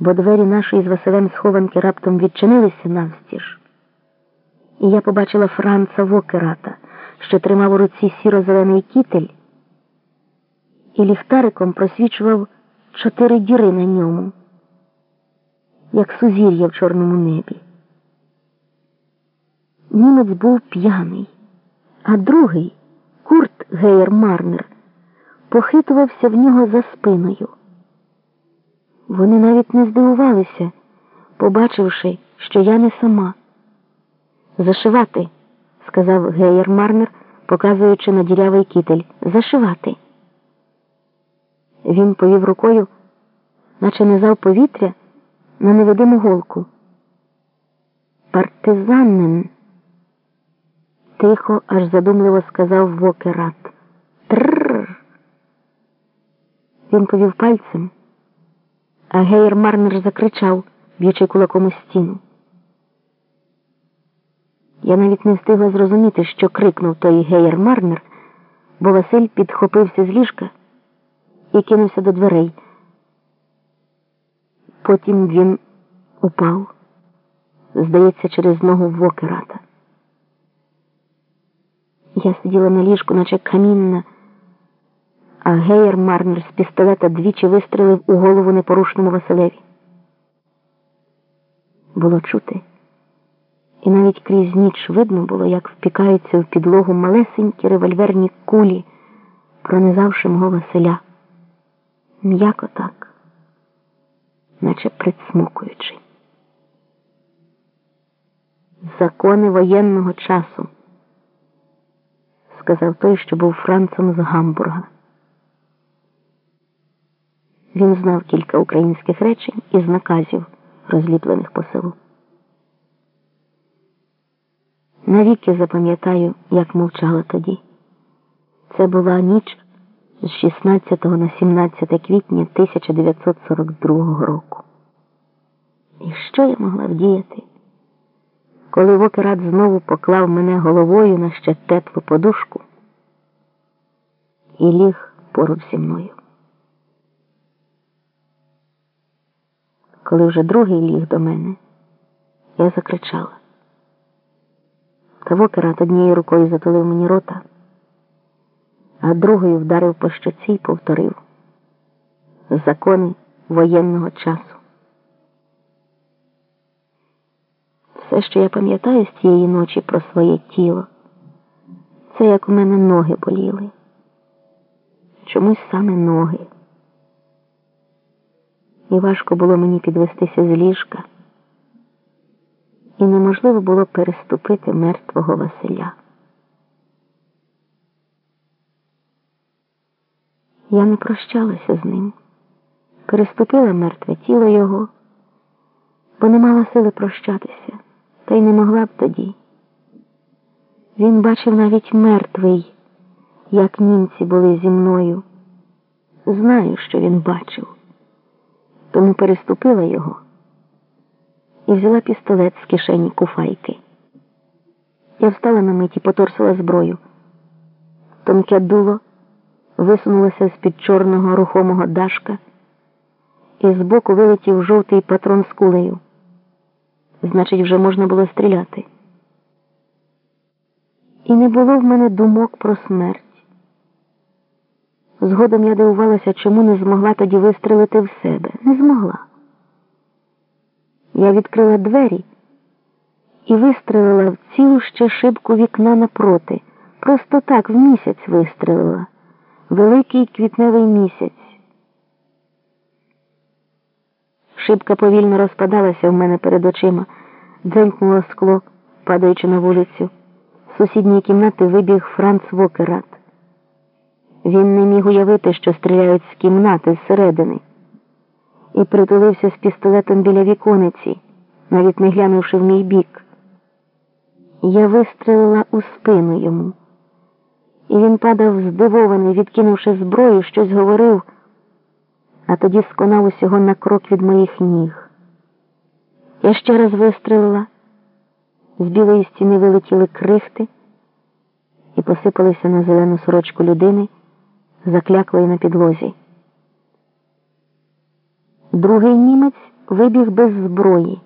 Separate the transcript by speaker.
Speaker 1: бо двері нашої з Василем схованки раптом відчинилися навстіж. І я побачила Франца Вокерата, що тримав у руці сіро-зелений кітель, і ліхтариком просвічував чотири діри на ньому, як сузір'я в чорному небі. Німець був п'яний, а другий, Курт Гейер Марнер, похитувався в нього за спиною. Вони навіть не здивувалися, побачивши, що я не сама. Зашивати, сказав Гейер Марнер, показуючи на дірявий кітель. Зашивати. Він повів рукою, наче не зав повітря на невидиму голку. Партизанин, тихо, аж задумливо сказав Вокерат. Трррр. Він повів пальцем, а Гейер Марнер закричав, б'ючи кулаком у стіну. Я навіть не встигла зрозуміти, що крикнув той Гейер Марнер, бо Василь підхопився з ліжка і кинувся до дверей. Потім він упав, здається, через ногу вокерата. Я сиділа на ліжку, наче камінна, а Гейер Марнер з пістолета двічі вистрелив у голову непорушному Василеві. Було чути, і навіть крізь ніч видно було, як впікаються в підлогу малесенькі револьверні кулі, пронизавши мого Василя. М'яко так, наче присмокуючи. Закони воєнного часу, сказав той, що був Францем з Гамбурга. Він знав кілька українських речень із наказів, розліплених по селу. Навіки запам'ятаю, як мовчала тоді. Це була ніч з 16 на 17 квітня 1942 року. І що я могла вдіяти, коли Вокерат знову поклав мене головою на ще теплу подушку і ліг поруч зі мною? Коли вже другий ліг до мене, я закричала. Та Вокерат однією рукою затулив мені рота а другою вдарив по щоці й повторив закони воєнного часу. Все, що я пам'ятаю з тієї ночі про своє тіло, це як у мене ноги боліли. Чомусь саме ноги. І важко було мені підвестися з ліжка, і неможливо було переступити мертвого Василя. Я не прощалася з ним, переступила мертве тіло його, бо не мала сили прощатися, та й не могла б тоді. Він бачив навіть мертвий, як німці були зі мною. Знаю, що він бачив, тому переступила його і взяла пістолет з кишені куфайки. Я встала на миті, поторсила зброю. Тонке дуло висунулася з-під чорного рухомого дашка, і збоку вилетів жовтий патрон з кулею. Значить, вже можна було стріляти. І не було в мене думок про смерть. Згодом я дивувалася, чому не змогла тоді вистрелити в себе. Не змогла. Я відкрила двері і вистрелила в цілу ще шибку вікна напроти. Просто так в місяць вистрелила великий квітневий місяць. Шибка повільно розпадалася в мене перед очима, дзенькнуло скло, падаючи на вулицю. З сусідньої кімнати вибіг Франц Вокерат. Він не міг уявити, що стріляють з кімнати зсередини, і притулився з пістолетом біля вікониці, навіть не глянувши в мій бік. Я вистрелила у спину йому і він падав здивований, відкинувши зброю, щось говорив, а тоді сконав усього на крок від моїх ніг. Я ще раз вистрелила, з білої стіни вилетіли крихти і посипалися на зелену сорочку людини, закляклої на підлозі. Другий німець вибіг без зброї.